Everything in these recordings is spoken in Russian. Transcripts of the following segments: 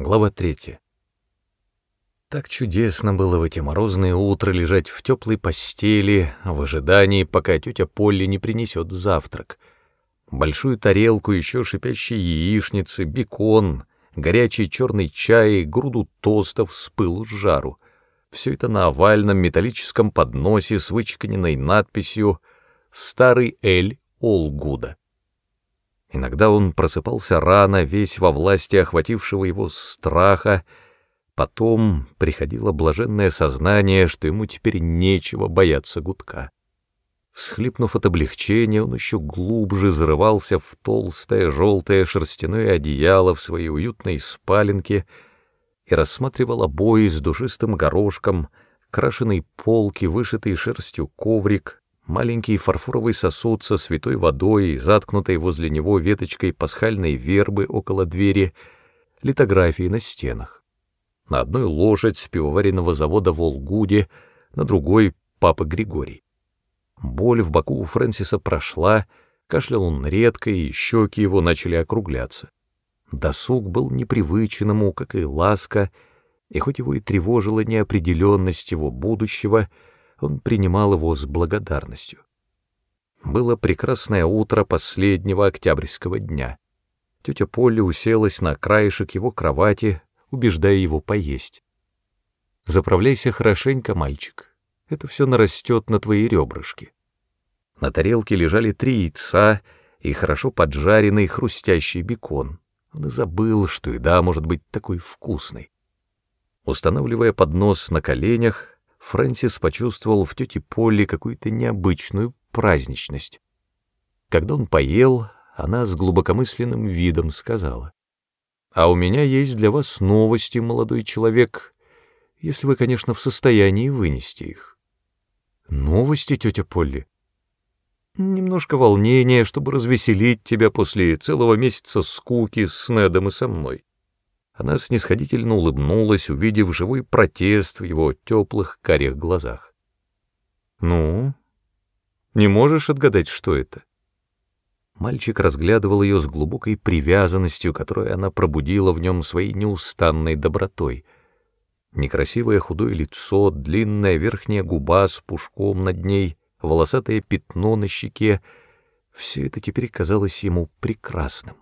Глава третья. Так чудесно было в эти морозные утра лежать в теплой постели в ожидании, пока тетя Полли не принесет завтрак. Большую тарелку еще шипящей яичницы, бекон, горячий черный чай, груду тостов с пылу с жару. Все это на овальном металлическом подносе с вычеканенной надписью «Старый Эль Олгуда». Иногда он просыпался рано, весь во власти охватившего его страха, потом приходило блаженное сознание, что ему теперь нечего бояться гудка. Всхлипнув от облегчения, он еще глубже зарывался в толстое желтое шерстяное одеяло в своей уютной спаленке и рассматривал обои с душистым горошком, крашеный полки, вышитый шерстью коврик, маленький фарфоровый сосуд со святой водой, заткнутой возле него веточкой пасхальной вербы около двери, литографии на стенах. На одной лошадь с пивоваренного завода в Олгуде, на другой — папа Григорий. Боль в боку у Фрэнсиса прошла, кашлял он редко, и щеки его начали округляться. Досуг был непривычен ему, как и ласка, и хоть его и тревожила неопределенность его будущего — он принимал его с благодарностью. Было прекрасное утро последнего октябрьского дня. Тетя Полли уселась на краешек его кровати, убеждая его поесть. «Заправляйся хорошенько, мальчик, это все нарастет на твои ребрышки». На тарелке лежали три яйца и хорошо поджаренный хрустящий бекон. Он и забыл, что еда может быть такой вкусной. Устанавливая поднос на коленях, Фрэнсис почувствовал в тете Полли какую-то необычную праздничность. Когда он поел, она с глубокомысленным видом сказала, «А у меня есть для вас новости, молодой человек, если вы, конечно, в состоянии вынести их». «Новости, тетя Полли?» «Немножко волнения, чтобы развеселить тебя после целого месяца скуки с Недом и со мной». Она снисходительно улыбнулась, увидев живой протест в его теплых карих глазах. «Ну, не можешь отгадать, что это?» Мальчик разглядывал ее с глубокой привязанностью, которую она пробудила в нем своей неустанной добротой. Некрасивое худое лицо, длинная верхняя губа с пушком над ней, волосатое пятно на щеке — все это теперь казалось ему прекрасным.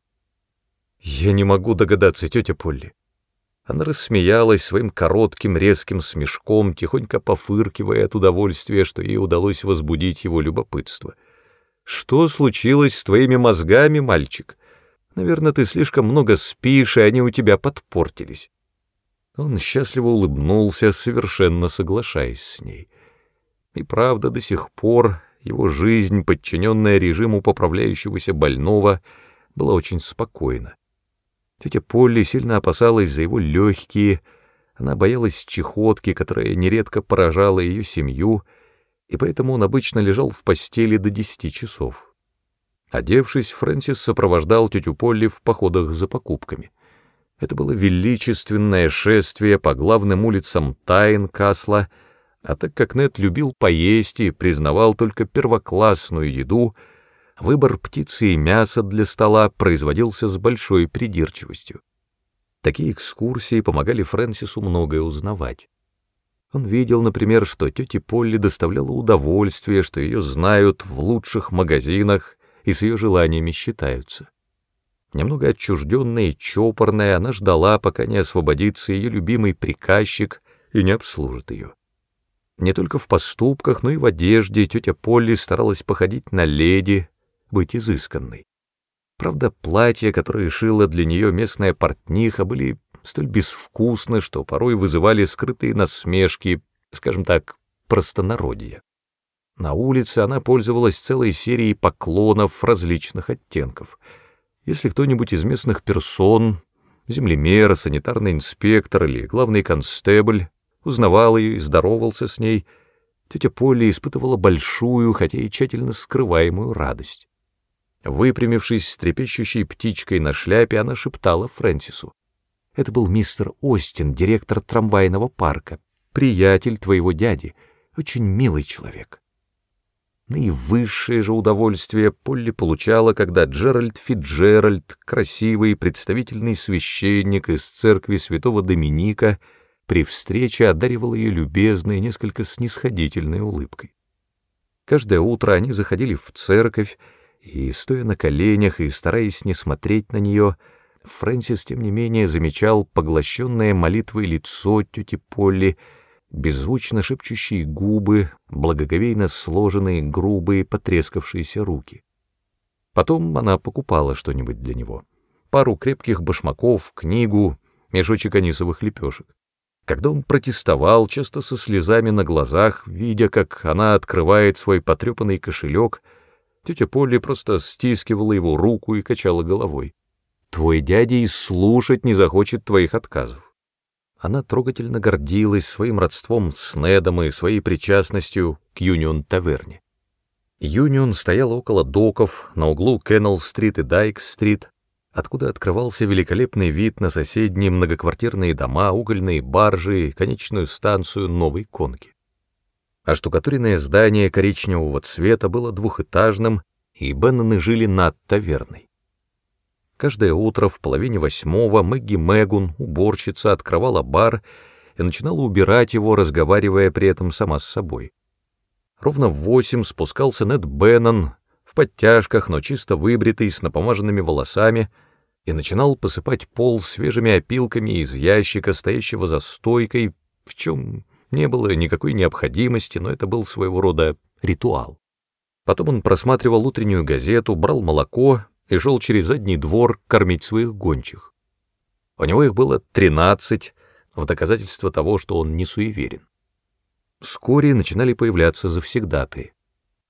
«Я не могу догадаться, тетя Полли». Она рассмеялась своим коротким резким смешком, тихонько пофыркивая от удовольствия, что ей удалось возбудить его любопытство. «Что случилось с твоими мозгами, мальчик? Наверное, ты слишком много спишь, и они у тебя подпортились». Он счастливо улыбнулся, совершенно соглашаясь с ней. И правда, до сих пор его жизнь, подчиненная режиму поправляющегося больного, была очень спокойна. Тетя Полли сильно опасалась за его легкие, она боялась чехотки, которая нередко поражала ее семью, и поэтому он обычно лежал в постели до десяти часов. Одевшись, Фрэнсис сопровождал тетю Полли в походах за покупками. Это было величественное шествие по главным улицам Тайн-Касла, а так как Нед любил поесть и признавал только первоклассную еду — выбор птицы и мяса для стола производился с большой придирчивостью. Такие экскурсии помогали Фрэнсису многое узнавать. Он видел, например, что тете Полли доставляло удовольствие, что ее знают в лучших магазинах и с ее желаниями считаются. Немного отчужденная и чопорная, она ждала, пока не освободится ее любимый приказчик и не обслужит ее. Не только в поступках, но и в одежде тетя Полли старалась походить на леди, быть изысканной. Правда, платья, которые шила для нее местная портниха, были столь безвкусны, что порой вызывали скрытые насмешки, скажем так, простонародья. На улице она пользовалась целой серией поклонов различных оттенков. Если кто-нибудь из местных персон, землемер, санитарный инспектор или главный констебль, узнавал ее и здоровался с ней, тетя Полли испытывала большую, хотя и тщательно скрываемую радость. Выпрямившись с трепещущей птичкой на шляпе, она шептала Фрэнсису. «Это был мистер Остин, директор трамвайного парка, приятель твоего дяди, очень милый человек». Наивысшее же удовольствие Полли получала, когда Джеральд Фиджеральд, красивый представительный священник из церкви святого Доминика, при встрече одаривал ее любезной, несколько снисходительной улыбкой. Каждое утро они заходили в церковь, и, стоя на коленях и стараясь не смотреть на нее, Фрэнсис, тем не менее, замечал поглощенное молитвой лицо тети Полли, беззвучно шепчущие губы, благоговейно сложенные, грубые, потрескавшиеся руки. Потом она покупала что-нибудь для него. Пару крепких башмаков, книгу, мешочек анисовых лепешек. Когда он протестовал, часто со слезами на глазах, видя, как она открывает свой потрепанный кошелек, тетя Полли просто стискивала его руку и качала головой. «Твой дядя и слушать не захочет твоих отказов. Она трогательно гордилась своим родством с Недом и своей причастностью к Юнион-таверне. Юнион стоял около доков на углу Кеннелл-стрит и Дайк-стрит, откуда открывался великолепный вид на соседние многоквартирные дома, угольные баржи и конечную станцию Новой Конки. А штукатуренное здание коричневого цвета было двухэтажным, и Бенноны жили над таверной. Каждое утро в половине восьмого Мэгги Мэгун, уборщица, открывала бар и начинала убирать его, разговаривая при этом сама с собой. Ровно в восемь спускался Нед Беннон, в подтяжках, но чисто выбритый, с напомаженными волосами, и начинал посыпать пол свежими опилками из ящика, стоящего за стойкой, в чем не было никакой необходимости, но это был своего рода ритуал. Потом он просматривал утреннюю газету, брал молоко и шел через задний двор кормить своих гончих. У него их было тринадцать, в доказательство того, что он не суеверен. Вскоре начинали появляться завсегдаты.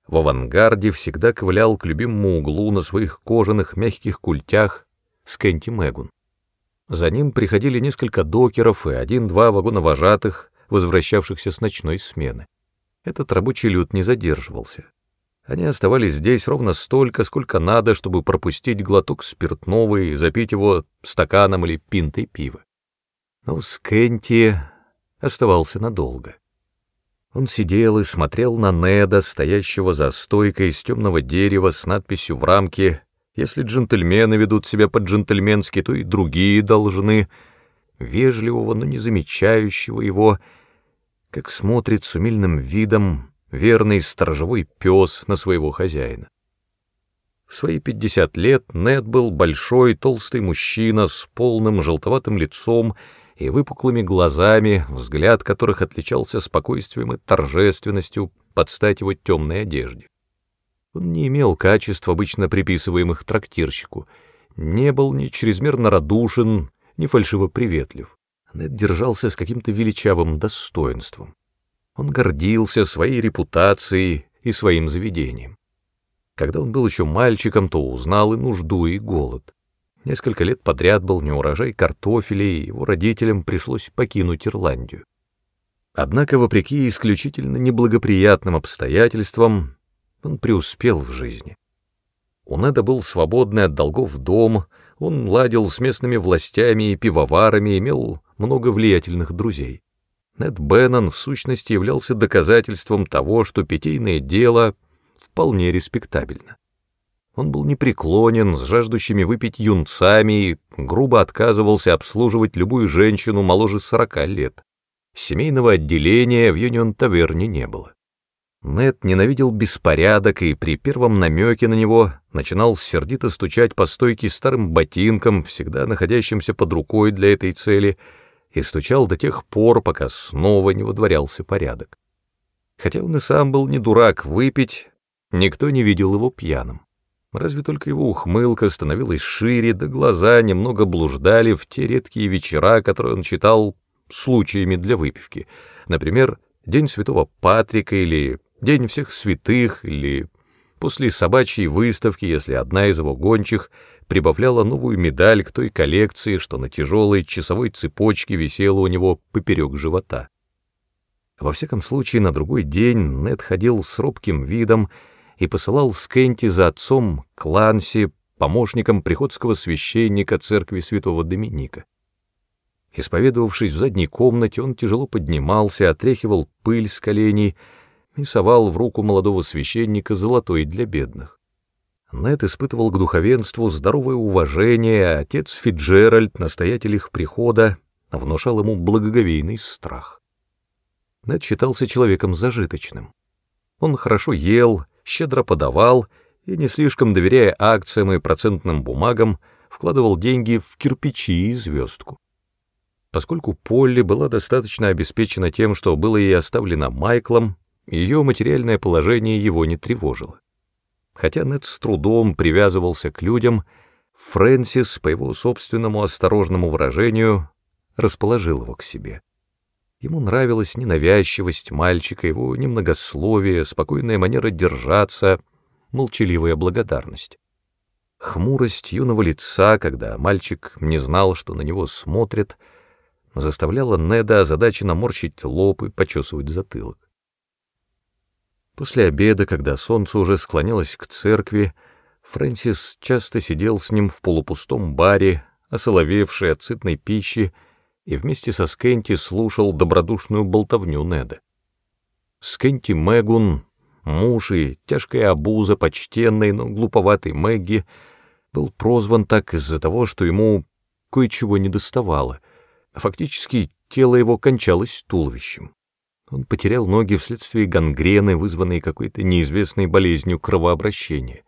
В авангарде всегда ковылял к любимому углу на своих кожаных мягких культях Скэнти Мэгун. За ним приходили несколько докеров и один-два вагона вожатых, возвращавшихся с ночной смены. Этот рабочий люд не задерживался. Они оставались здесь ровно столько, сколько надо, чтобы пропустить глоток спиртного и запить его стаканом или пинтой пива. Но Скенти оставался надолго. Он сидел и смотрел на Неда, стоящего за стойкой из темного дерева с надписью в рамке «Если джентльмены ведут себя по-джентльменски, то и другие должны», вежливого, но не замечающего его, как смотрит с умильным видом верный сторожевой пес на своего хозяина. В свои пятьдесят лет Нед был большой, толстый мужчина с полным желтоватым лицом и выпуклыми глазами, взгляд которых отличался спокойствием и торжественностью под стать его темной одежде. Он не имел качеств, обычно приписываемых трактирщику, не был ни чрезмерно радушен, ни фальшиво приветлив. Нед держался с каким-то величавым достоинством. Он гордился своей репутацией и своим заведением. Когда он был еще мальчиком, то узнал и нужду, и голод. Несколько лет подряд был неурожай картофеля, и его родителям пришлось покинуть Ирландию. Однако, вопреки исключительно неблагоприятным обстоятельствам, он преуспел в жизни. У Неда был свободный от долгов дом, он ладил с местными властями и пивоварами, имел много влиятельных друзей. Нед Беннон в сущности являлся доказательством того, что питейное дело вполне респектабельно. Он был непреклонен, с жаждущими выпить юнцами и грубо отказывался обслуживать любую женщину моложе сорока лет. Семейного отделения в Юнион-таверне не было. Нед ненавидел беспорядок и при первом намеке на него начинал сердито стучать по стойке старым ботинком, всегда находящимся под рукой для этой цели — и стучал до тех пор, пока снова не водворялся порядок. Хотя он и сам был не дурак выпить, никто не видел его пьяным. Разве только его ухмылка становилась шире, да глаза немного блуждали в те редкие вечера, которые он читал случаями для выпивки. Например, День Святого Патрика или День всех святых, или после собачьей выставки, если одна из его гончих прибавляла новую медаль к той коллекции, что на тяжелой часовой цепочке висела у него поперек живота. Во всяком случае, на другой день Нед ходил с робким видом и посылал Скенти за отцом Кланси, помощником приходского священника церкви святого Доминика. Исповедовавшись в задней комнате, он тяжело поднимался, отряхивал пыль с коленей и совал в руку молодого священника золотой для бедных. Нед испытывал к духовенству здоровое уважение, а отец Фиджеральд, настоятель их прихода, внушал ему благоговейный страх. Нед считался человеком зажиточным. Он хорошо ел, щедро подавал и, не слишком доверяя акциям и процентным бумагам, вкладывал деньги в кирпичи и звездку. Поскольку Полли была достаточно обеспечена тем, что было ей оставлено Майклом, ее материальное положение его не тревожило. Хотя Нед с трудом привязывался к людям, Фрэнсис, по его собственному осторожному выражению, расположил его к себе. Ему нравилась ненавязчивость мальчика, его немногословие, спокойная манера держаться, молчаливая благодарность. Хмурость юного лица, когда мальчик не знал, что на него смотрят, заставляла Неда озадаченно морщить лоб и почесывать затылок. После обеда, когда солнце уже склонялось к церкви, Фрэнсис часто сидел с ним в полупустом баре, осоловевший от сытной пищи, и вместе со Скенти слушал добродушную болтовню Неда. Скенти Мэгун, муж и тяжкая обуза почтенной, но глуповатой Мэгги, был прозван так из-за того, что ему кое-чего а фактически тело его кончалось туловищем. Он потерял ноги вследствие гангрены, вызванной какой-то неизвестной болезнью кровообращения.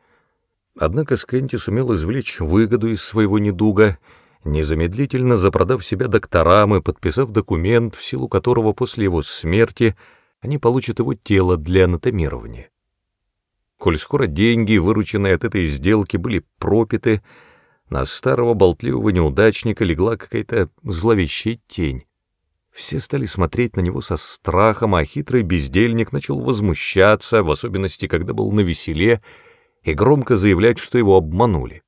Однако Скенти сумел извлечь выгоду из своего недуга, незамедлительно запродав себя докторам и подписав документ, в силу которого после его смерти они получат его тело для анатомирования. Коль скоро деньги, вырученные от этой сделки, были пропиты, на старого болтливого неудачника легла какая-то зловещая тень. Все стали смотреть на него со страхом, а хитрый бездельник начал возмущаться, в особенности, когда был на веселе, и громко заявлять, что его обманули.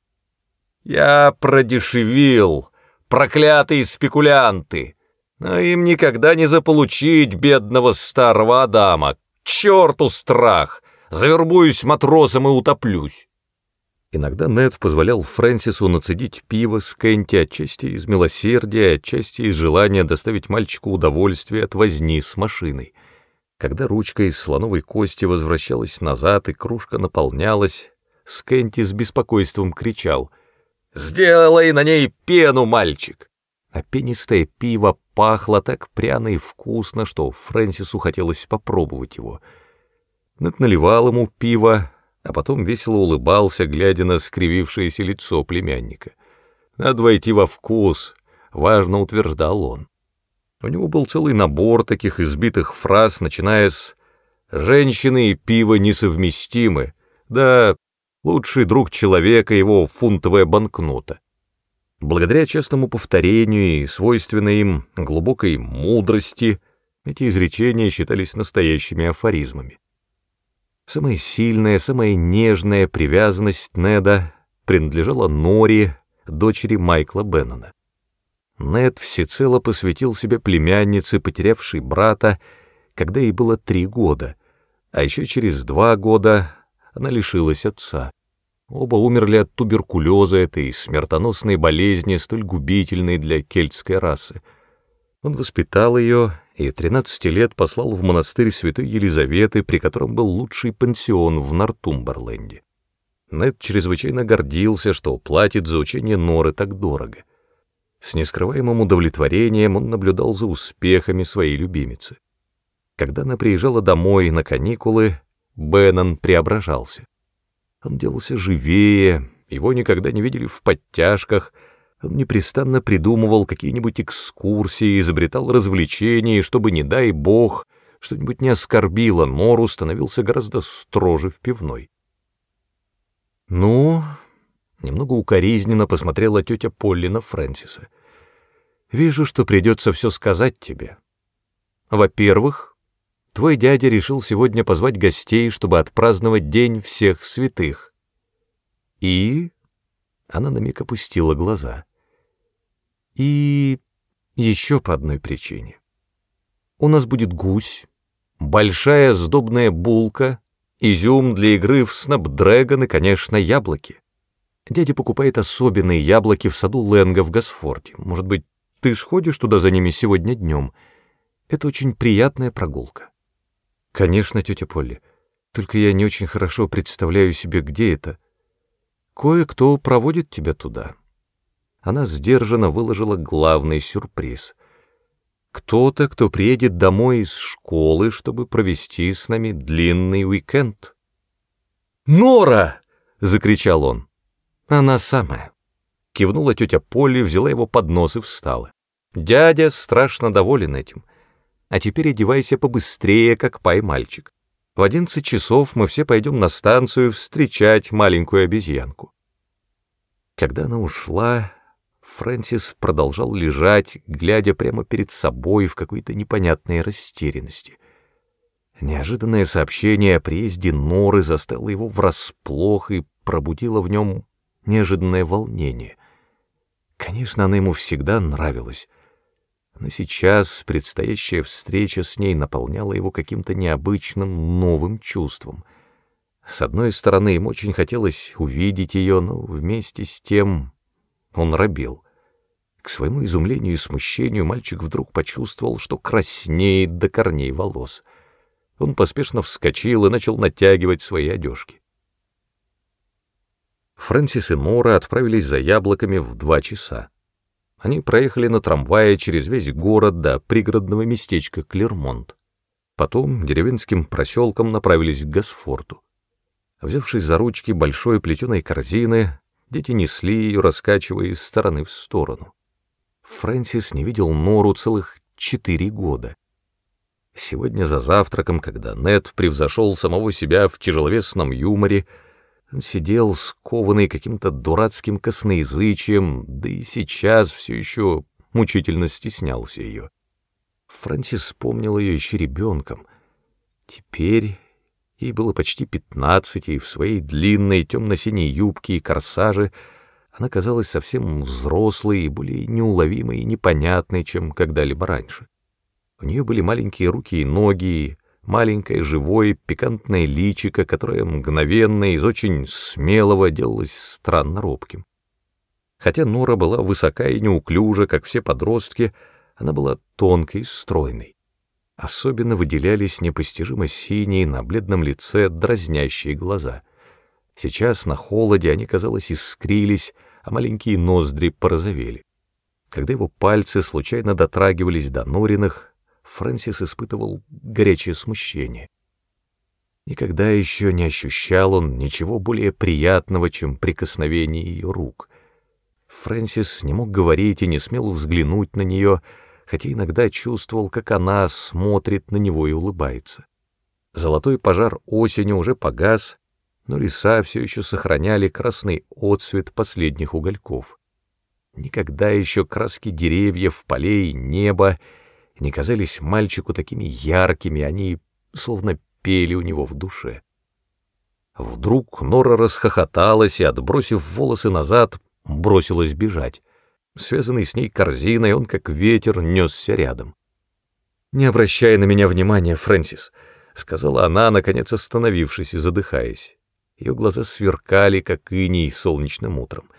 «Я продешевил, проклятые спекулянты! Но им никогда не заполучить бедного старого Адама! К черту страх! Завербуюсь матросом и утоплюсь!» Иногда Нед позволял Фрэнсису нацедить пиво с Кенти отчасти из милосердия, отчасти из желания доставить мальчику удовольствие от возни с машиной. Когда ручка из слоновой кости возвращалась назад и кружка наполнялась, Скенти с беспокойством кричал «Сделай на ней пену, мальчик!» А пенистое пиво пахло так пряно и вкусно, что Фрэнсису хотелось попробовать его. Нед наливал ему пиво, а потом весело улыбался, глядя на скривившееся лицо племянника. «Надо войти во вкус», — важно утверждал он. У него был целый набор таких избитых фраз, начиная с «женщины и пиво несовместимы», да «лучший друг человека его фунтовая банкнота». Благодаря частому повторению и свойственной им глубокой мудрости эти изречения считались настоящими афоризмами. Самая сильная, самая нежная привязанность Неда принадлежала Нори, дочери Майкла Беннона. Нед всецело посвятил себе племяннице, потерявшей брата, когда ей было три года, а еще через два года она лишилась отца. Оба умерли от туберкулеза, этой смертоносной болезни, столь губительной для кельтской расы. Он воспитал ее и 13 лет послал в монастырь святой Елизаветы, при котором был лучший пансион в Нортумберленде. Нед чрезвычайно гордился, что платит за учение Норы так дорого. С нескрываемым удовлетворением он наблюдал за успехами своей любимицы. Когда она приезжала домой на каникулы, Беннон преображался. Он делался живее, его никогда не видели в подтяжках — он непрестанно придумывал какие-нибудь экскурсии, изобретал развлечения, чтобы, не дай бог, что-нибудь не оскорбило Нору, становился гораздо строже в пивной. «Ну...» — немного укоризненно посмотрела тетя Полли на Фрэнсиса. «Вижу, что придется все сказать тебе. Во-первых, твой дядя решил сегодня позвать гостей, чтобы отпраздновать День всех святых. И...» Она на миг опустила глаза — и еще по одной причине. У нас будет гусь, большая сдобная булка, изюм для игры в Снапдрэгон и, конечно, яблоки. Дядя покупает особенные яблоки в саду Ленга в Госфорте. Может быть, ты сходишь туда за ними сегодня днем? Это очень приятная прогулка. Конечно, тетя Полли. Только я не очень хорошо представляю себе, где это. Кое-кто проводит тебя туда. Она сдержанно выложила главный сюрприз. Кто-то, кто приедет домой из школы, чтобы провести с нами длинный уикенд. «Нора!» — закричал он. «Она самая». Кивнула тетя Полли, взяла его под нос и встала. Дядя страшно доволен этим. А теперь одевайся побыстрее, как пай-мальчик. В одиннадцать часов мы все пойдем на станцию встречать маленькую обезьянку. Когда она ушла, Фрэнсис продолжал лежать, глядя прямо перед собой в какой-то непонятной растерянности. Неожиданное сообщение о приезде Норы застало его врасплох и пробудило в нем неожиданное волнение. Конечно, она ему всегда нравилась, но сейчас предстоящая встреча с ней наполняла его каким-то необычным новым чувством. С одной стороны, ему очень хотелось увидеть ее, но вместе с тем он робил. К своему изумлению и смущению мальчик вдруг почувствовал, что краснеет до корней волос. Он поспешно вскочил и начал натягивать свои одежки. Фрэнсис и Нора отправились за яблоками в два часа. Они проехали на трамвае через весь город до пригородного местечка Клермонт. Потом деревенским проселком направились к Гасфорту. Взявшись за ручки большой плетеной корзины, дети несли ее, раскачивая из стороны в сторону. Фрэнсис не видел Нору целых четыре года. Сегодня за завтраком, когда Нед превзошел самого себя в тяжеловесном юморе, он сидел скованный каким-то дурацким косноязычием, да и сейчас все еще мучительно стеснялся ее. Фрэнсис вспомнил ее еще ребенком. Теперь ей было почти пятнадцать, и в своей длинной темно-синей юбке и корсаже она казалась совсем взрослой и более неуловимой и непонятной, чем когда-либо раньше. У нее были маленькие руки и ноги, маленькое, живое, пикантное личико, которое мгновенно из очень смелого делалось странно робким. Хотя Нора была высока и неуклюжа, как все подростки, она была тонкой и стройной. Особенно выделялись непостижимо синие на бледном лице дразнящие глаза. Сейчас на холоде они, казалось, искрились, а маленькие ноздри порозовели. Когда его пальцы случайно дотрагивались до Нориных, Фрэнсис испытывал горячее смущение. Никогда еще не ощущал он ничего более приятного, чем прикосновение ее рук. Фрэнсис не мог говорить и не смел взглянуть на нее, хотя иногда чувствовал, как она смотрит на него и улыбается. Золотой пожар осени уже погас, но леса все еще сохраняли красный отцвет последних угольков. Никогда еще краски деревьев, полей, неба не казались мальчику такими яркими, они словно пели у него в душе. Вдруг Нора расхохоталась и, отбросив волосы назад, бросилась бежать. Связанный с ней корзиной, он как ветер несся рядом. «Не обращай на меня внимания, Фрэнсис», — сказала она, наконец остановившись и задыхаясь. Ее глаза сверкали, как иней солнечным утром.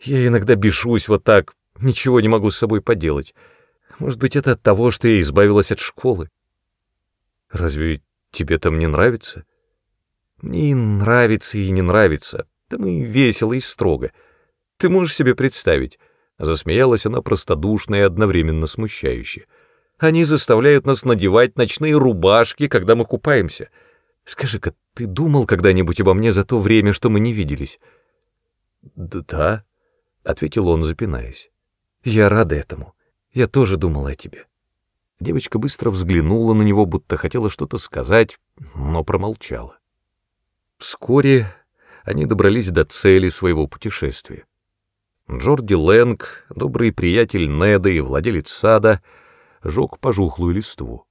«Я иногда бешусь вот так, ничего не могу с собой поделать. Может быть, это от того, что я избавилась от школы. Разве тебе там не нравится? Мне и нравится, и не нравится. Там и весело, и строго. Ты можешь себе представить? Засмеялась она простодушно и одновременно смущающе. Они заставляют нас надевать ночные рубашки, когда мы купаемся. Скажи-ка, ты думал когда-нибудь обо мне за то время, что мы не виделись? Да, — ответил он, запинаясь. Я рада этому. Я тоже думала о тебе. Девочка быстро взглянула на него, будто хотела что-то сказать, но промолчала. Вскоре они добрались до цели своего путешествия. Джорди Лэнг, добрый приятель Неда и владелец сада, жег пожухлую листву.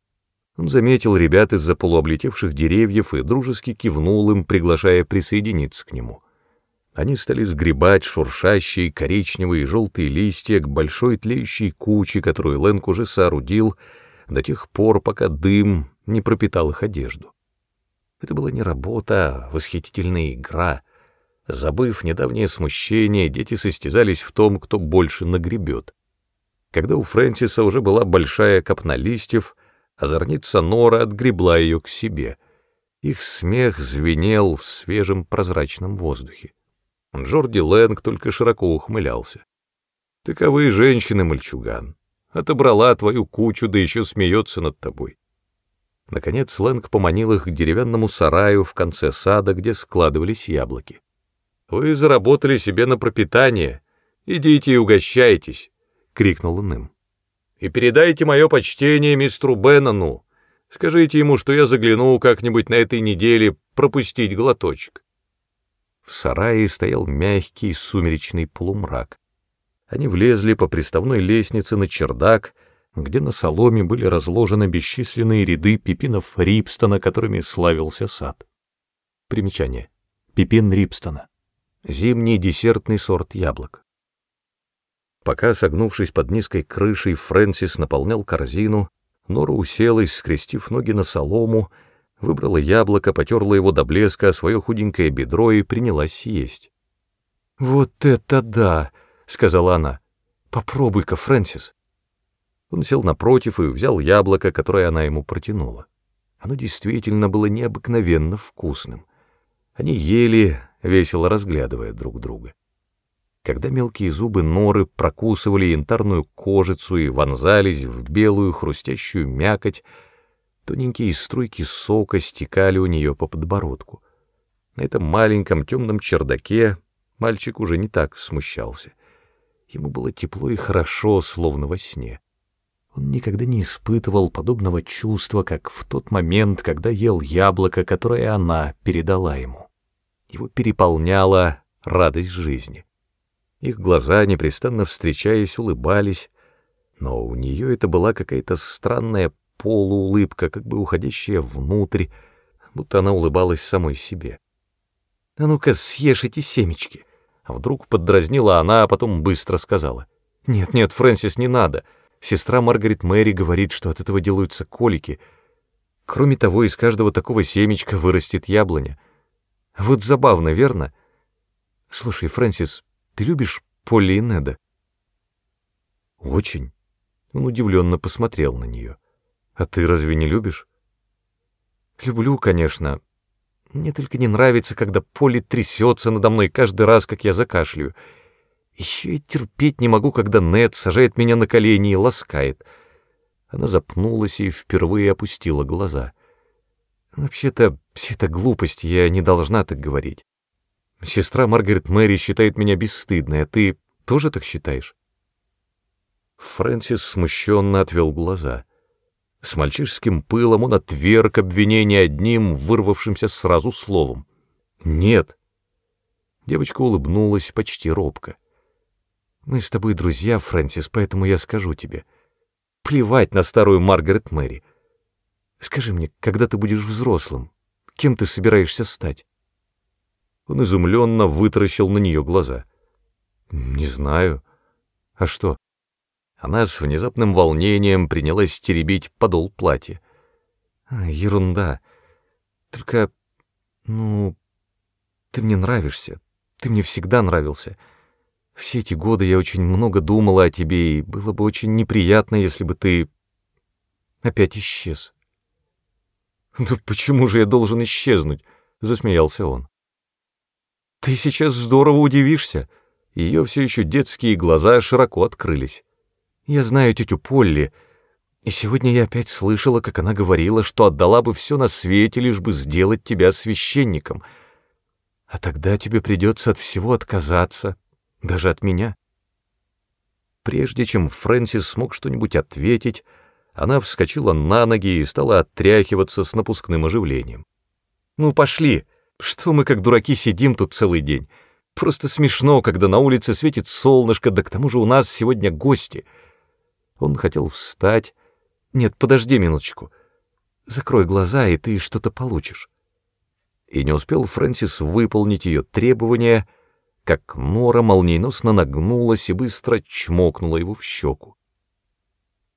Он заметил ребят из-за полуоблетевших деревьев и дружески кивнул им, приглашая присоединиться к нему — они стали сгребать шуршащие коричневые и желтые листья к большой тлеющей куче, которую Лэнг уже соорудил до тех пор, пока дым не пропитал их одежду. Это была не работа, а восхитительная игра. Забыв недавнее смущение, дети состязались в том, кто больше нагребет. Когда у Фрэнсиса уже была большая копна листьев, Озорница Нора отгребла ее к себе. Их смех звенел в свежем прозрачном воздухе. Джорди Лэнг только широко ухмылялся. «Таковы женщины, мальчуган. Отобрала твою кучу, да еще смеется над тобой». Наконец Лэнг поманил их к деревянному сараю в конце сада, где складывались яблоки. «Вы заработали себе на пропитание. Идите и угощайтесь», — крикнул он им. «И передайте мое почтение мистеру Беннону. Скажите ему, что я загляну как-нибудь на этой неделе пропустить глоточек». В сарае стоял мягкий сумеречный полумрак. Они влезли по приставной лестнице на чердак, где на соломе были разложены бесчисленные ряды пипинов Рипстона, которыми славился сад. Примечание. Пипин Рипстона. Зимний десертный сорт яблок. Пока, согнувшись под низкой крышей, Фрэнсис наполнял корзину, Нора уселась, скрестив ноги на солому, выбрала яблоко, потерла его до блеска, свое худенькое бедро и принялась съесть. «Вот это да!» — сказала она. «Попробуй-ка, Фрэнсис». Он сел напротив и взял яблоко, которое она ему протянула. Оно действительно было необыкновенно вкусным. Они ели, весело разглядывая друг друга. Когда мелкие зубы норы прокусывали янтарную кожицу и вонзались в белую хрустящую мякоть, тоненькие струйки сока стекали у нее по подбородку. На этом маленьком темном чердаке мальчик уже не так смущался. Ему было тепло и хорошо, словно во сне. Он никогда не испытывал подобного чувства, как в тот момент, когда ел яблоко, которое она передала ему. Его переполняла радость жизни. Их глаза, непрестанно встречаясь, улыбались, но у нее это была какая-то странная полуулыбка, как бы уходящая внутрь, будто она улыбалась самой себе. «А ну-ка, съешь эти семечки!» А вдруг поддразнила она, а потом быстро сказала. «Нет-нет, Фрэнсис, не надо!» Сестра Маргарет Мэри говорит, что от этого делаются колики. Кроме того, из каждого такого семечка вырастет яблоня. Вот забавно, верно? Слушай, Фрэнсис, ты любишь Полли и Неда? Очень. Он удивленно посмотрел на нее. А ты разве не любишь? Люблю, конечно. Мне только не нравится, когда Полли трясется надо мной каждый раз, как я закашляю. Еще и терпеть не могу, когда Нед сажает меня на колени и ласкает. Она запнулась и впервые опустила глаза. Вообще-то, все это глупость, я не должна так говорить. Сестра Маргарет Мэри считает меня бесстыдной, а ты тоже так считаешь? Фрэнсис смущенно отвел глаза. С мальчишеским пылом он отверг обвинение одним, вырвавшимся сразу словом. «Нет». Девочка улыбнулась почти робко. Мы с тобой друзья, Фрэнсис, поэтому я скажу тебе. Плевать на старую Маргарет Мэри. Скажи мне, когда ты будешь взрослым, кем ты собираешься стать?» Он изумленно вытаращил на нее глаза. «Не знаю. А что?» Она с внезапным волнением принялась теребить подол платья. «Ерунда. Только, ну, ты мне нравишься. Ты мне всегда нравился. Все эти годы я очень много думала о тебе, и было бы очень неприятно, если бы ты опять исчез. «Ну почему же я должен исчезнуть?» — засмеялся он. «Ты сейчас здорово удивишься». Ее все еще детские глаза широко открылись. «Я знаю тетю Полли, и сегодня я опять слышала, как она говорила, что отдала бы все на свете, лишь бы сделать тебя священником. А тогда тебе придется от всего отказаться, даже от меня. Прежде чем Фрэнсис смог что-нибудь ответить, она вскочила на ноги и стала отряхиваться с напускным оживлением. «Ну, пошли! Что мы как дураки сидим тут целый день? Просто смешно, когда на улице светит солнышко, да к тому же у нас сегодня гости». Он хотел встать. «Нет, подожди минуточку. Закрой глаза, и ты что-то получишь». И не успел Фрэнсис выполнить ее требования — как Нора молниеносно нагнулась и быстро чмокнула его в щеку.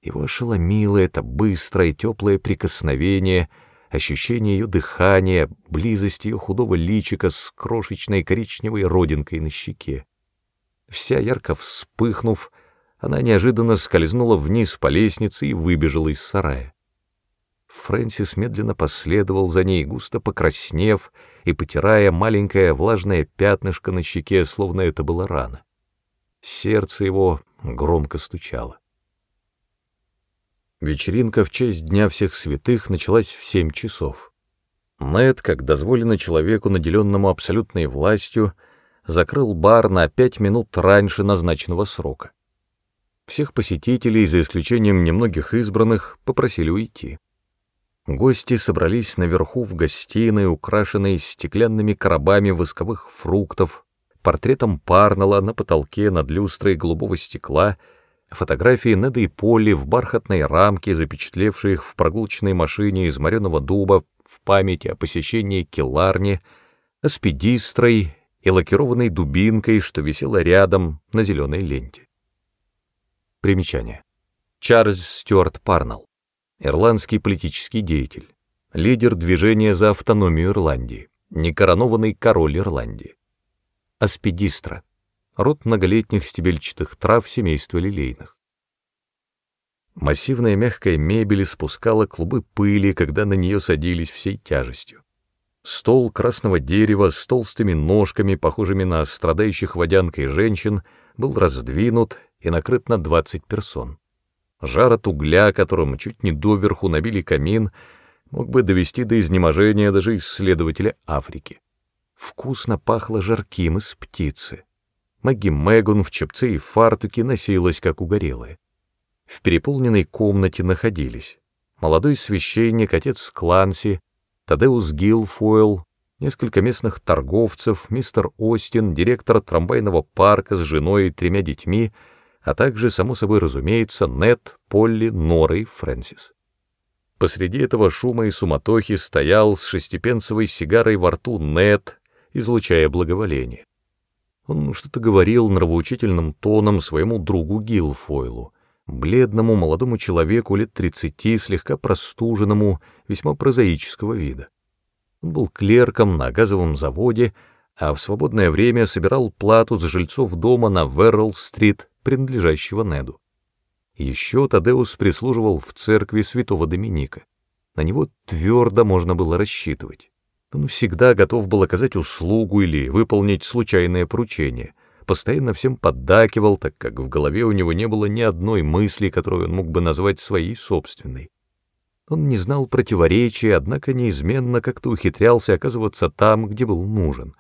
Его ошеломило это быстрое теплое прикосновение, ощущение ее дыхания, близость ее худого личика с крошечной коричневой родинкой на щеке. Вся ярко вспыхнув, она неожиданно скользнула вниз по лестнице и выбежала из сарая. Фрэнсис медленно последовал за ней, густо покраснев и потирая маленькое влажное пятнышко на щеке, словно это была рана. Сердце его громко стучало. Вечеринка в честь Дня всех святых началась в семь часов. Нед, как дозволено человеку, наделенному абсолютной властью, закрыл бар на пять минут раньше назначенного срока. Всех посетителей, за исключением немногих избранных, попросили уйти. Гости собрались наверху в гостиной, украшенной стеклянными коробами восковых фруктов, портретом Парнелла на потолке над люстрой голубого стекла, фотографии Неда и Полли в бархатной рамке, запечатлевшие их в прогулочной машине из мореного дуба в память о посещении келарни, с педистрой и лакированной дубинкой, что висела рядом на зеленой ленте. Примечание. Чарльз Стюарт Парнелл, ирландский политический деятель, лидер движения за автономию Ирландии, некоронованный король Ирландии аспидистра, род многолетних стебельчатых трав семейства лилейных. Массивная мягкая мебель спускала клубы пыли, когда на нее садились всей тяжестью. Стол красного дерева с толстыми ножками, похожими на страдающих водянкой женщин, был раздвинут и накрыт на двадцать персон. Жар от угля, которым чуть не доверху набили камин, мог бы довести до изнеможения даже исследователя Африки. Вкусно пахло жарким из птицы. Маги Мэгон в чепце и фартуке носилась, как угорелая. В переполненной комнате находились молодой священник, отец Кланси, Тадеус Гилфойл, несколько местных торговцев, мистер Остин, директор трамвайного парка с женой и тремя детьми, а также, само собой разумеется, Нет, Полли, Нора и Фрэнсис. Посреди этого шума и суматохи стоял с шестипенцевой сигарой во рту Нет, излучая благоволение. Он что-то говорил нравоучительным тоном своему другу Гилфойлу, бледному молодому человеку лет тридцати, слегка простуженному, весьма прозаического вида. Он был клерком на газовом заводе, а в свободное время собирал плату с жильцов дома на Веррелл-стрит, принадлежащего Неду. Еще Тадеус прислуживал в церкви святого Доминика. На него твердо можно было рассчитывать. Он всегда готов был оказать услугу или выполнить случайное поручение, постоянно всем поддакивал, так как в голове у него не было ни одной мысли, которую он мог бы назвать своей собственной. Он не знал противоречий, однако неизменно как-то ухитрялся оказываться там, где был нужен.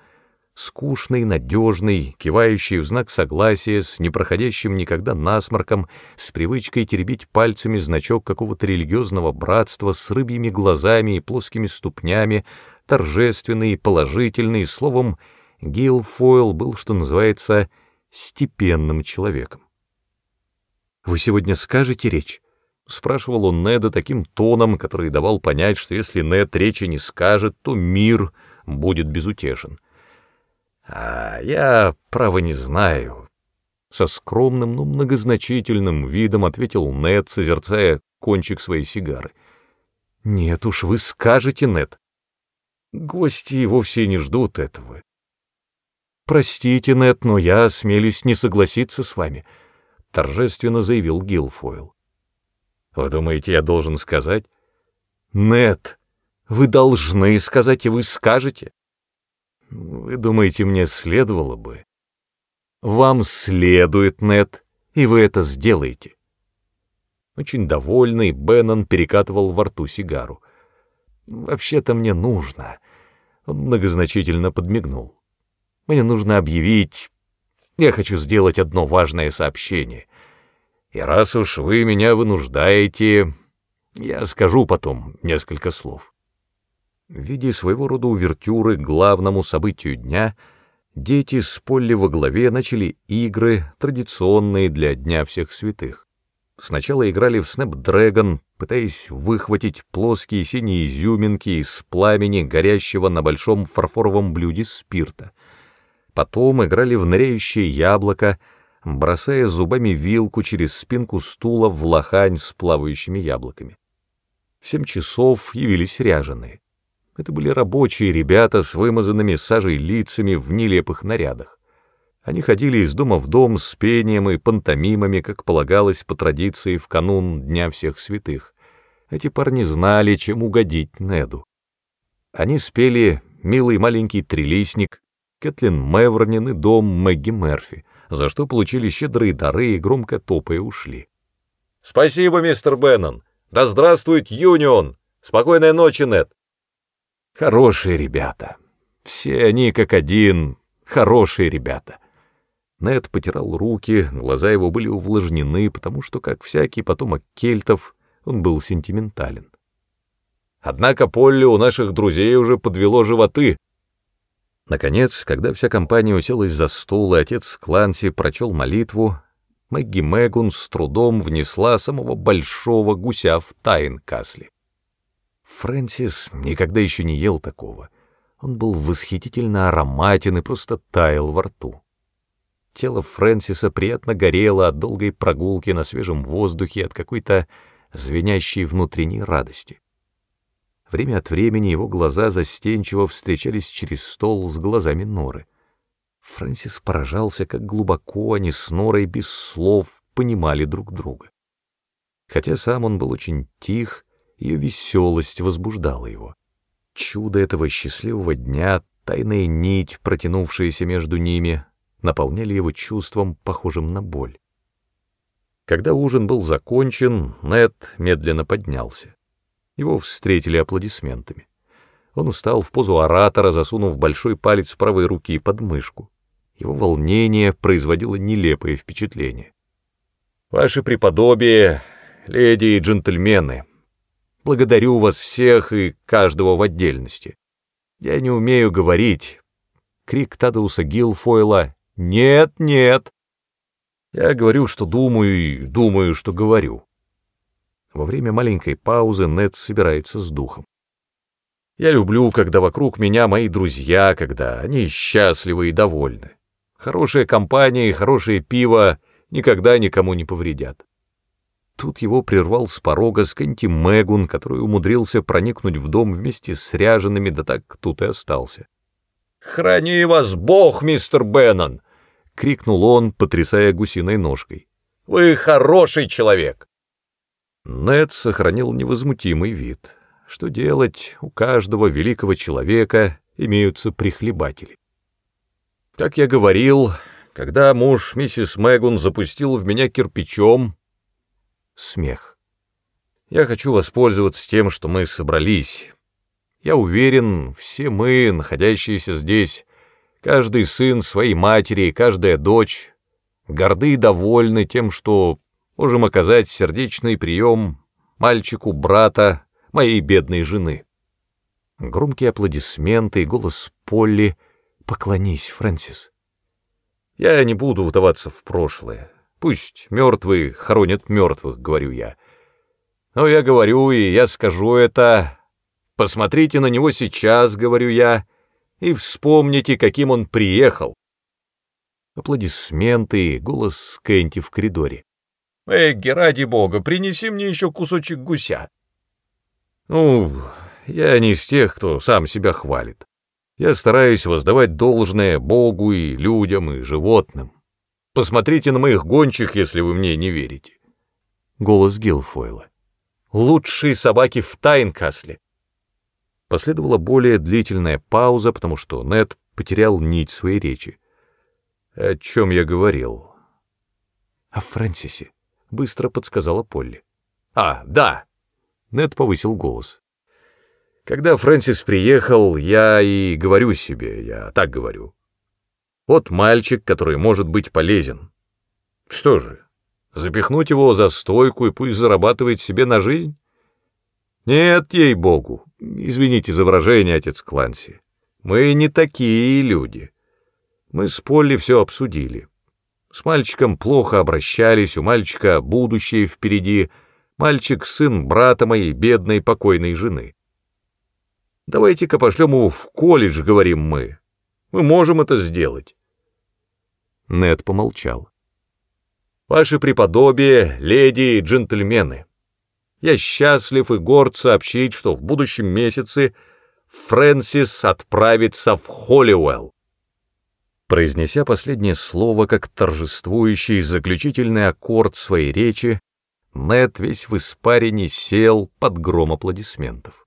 Скучный, надежный, кивающий в знак согласия, с непроходящим никогда насморком, с привычкой теребить пальцами значок какого-то религиозного братства, с рыбьими глазами и плоскими ступнями, торжественный, положительный, словом, Гейл Фойл был, что называется, степенным человеком. «Вы сегодня скажете речь?» — спрашивал он Неда таким тоном, который давал понять, что если Нед речи не скажет, то мир будет безутешен. «А я, право, не знаю», — со скромным, но многозначительным видом ответил Нед, созерцая кончик своей сигары. «Нет уж, вы скажете, Нед. Гости вовсе не ждут этого. «Простите, Нет, но я осмелюсь не согласиться с вами», — торжественно заявил Гилфойл. «Вы думаете, я должен сказать?» «Нет, вы должны сказать, и вы скажете». «Вы думаете, мне следовало бы?» «Вам следует, Нет, и вы это сделаете». Очень довольный, Беннон перекатывал во рту сигару. «Вообще-то мне нужно». Он многозначительно подмигнул. «Мне нужно объявить... Я хочу сделать одно важное сообщение. И раз уж вы меня вынуждаете, я скажу потом несколько слов». В виде своего рода увертюры к главному событию дня дети с Полли во главе начали игры, традиционные для Дня всех святых. Сначала играли в Snapdragon, пытаясь выхватить плоские синие изюминки из пламени, горящего на большом фарфоровом блюде спирта. Потом играли в ныряющее яблоко, бросая зубами вилку через спинку стула в лохань с плавающими яблоками. В семь часов явились ряженые. Это были рабочие ребята с вымазанными сажей лицами в нелепых нарядах. Они ходили из дома в дом с пением и пантомимами, как полагалось по традиции в канун Дня всех святых. Эти парни знали, чем угодить Неду. Они спели «Милый маленький трилистник», Кэтлин Мевронин и «Дом Мэгги Мерфи», за что получили щедрые дары и громко топая ушли. «Спасибо, мистер Беннон! Да здравствует Юнион! Спокойной ночи, Нед!» Хорошие ребята. Все они как один хорошие ребята. Нед потирал руки, глаза его были увлажнены, потому что, как всякий потомок кельтов, он был сентиментален. Однако Полли у наших друзей уже подвело животы. Наконец, когда вся компания уселась за стол, и отец Кланси прочел молитву, Мэгги Мэгун с трудом внесла самого большого гуся в тайн Касли. Фрэнсис никогда еще не ел такого. Он был восхитительно ароматен и просто таял во рту. Тело Фрэнсиса приятно горело от долгой прогулки на свежем воздухе, от какой-то звенящей внутренней радости. Время от времени его глаза застенчиво встречались через стол с глазами Норы. Фрэнсис поражался, как глубоко они с Норой без слов понимали друг друга. Хотя сам он был очень тих, ее веселость возбуждала его. Чудо этого счастливого дня, тайная нить, протянувшаяся между ними, наполняли его чувством, похожим на боль. Когда ужин был закончен, Нед медленно поднялся. Его встретили аплодисментами. Он устал в позу оратора, засунув большой палец правой руки под мышку. Его волнение производило нелепое впечатление. «Ваше преподобие, леди и джентльмены, благодарю вас всех и каждого в отдельности. Я не умею говорить». Крик Тадауса Гилфойла «Нет, нет!» Я говорю, что думаю, и думаю, что говорю. Во время маленькой паузы Нед собирается с духом. Я люблю, когда вокруг меня мои друзья, когда они счастливы и довольны. Хорошая компания и хорошее пиво никогда никому не повредят. Тут его прервал с порога Скэнти Мэгун, который умудрился проникнуть в дом вместе с ряжеными, да так тут и остался. «Храни вас Бог, мистер Беннон!» — крикнул он, потрясая гусиной ножкой. «Вы хороший человек!» Нед сохранил невозмутимый вид. Что делать, у каждого великого человека имеются прихлебатели. Как я говорил, когда муж миссис Мэгун запустил в меня кирпичом, смех. Я хочу воспользоваться тем, что мы собрались, я уверен, все мы, находящиеся здесь, каждый сын своей матери каждая дочь, горды и довольны тем, что можем оказать сердечный прием мальчику брата моей бедной жены. Громкие аплодисменты и голос Полли «Поклонись, Фрэнсис». Я не буду вдаваться в прошлое. Пусть мертвые хоронят мертвых, говорю я. Но я говорю, и я скажу это Посмотрите на него сейчас, говорю я, и вспомните, каким он приехал. Аплодисменты и голос Кэнти в коридоре. «Эгги, ради бога, принеси мне еще кусочек гуся». Ну, я не из тех, кто сам себя хвалит. Я стараюсь воздавать должное Богу и людям, и животным. Посмотрите на моих гончих, если вы мне не верите. Голос Гилфойла. Лучшие собаки в Тайнкасле. Последовала более длительная пауза, потому что Нед потерял нить своей речи. «О чем я говорил?» «О Фрэнсисе», — быстро подсказала Полли. «А, да!» — Нед повысил голос. «Когда Фрэнсис приехал, я и говорю себе, я так говорю. Вот мальчик, который может быть полезен. Что же, запихнуть его за стойку и пусть зарабатывает себе на жизнь? Нет, ей-богу, извините за выражение, отец Кланси, мы не такие люди. Мы с Полли все обсудили. С мальчиком плохо обращались, у мальчика будущее впереди, мальчик — сын брата моей бедной покойной жены. Давайте-ка пошлем его в колледж, говорим мы. Мы можем это сделать. Нед помолчал. Ваши преподобие, леди и джентльмены, я счастлив и горд сообщить, что в будущем месяце Фрэнсис отправится в Холлиуэлл. Произнеся последнее слово как торжествующий заключительный аккорд своей речи, Нед весь в испарине сел под гром аплодисментов.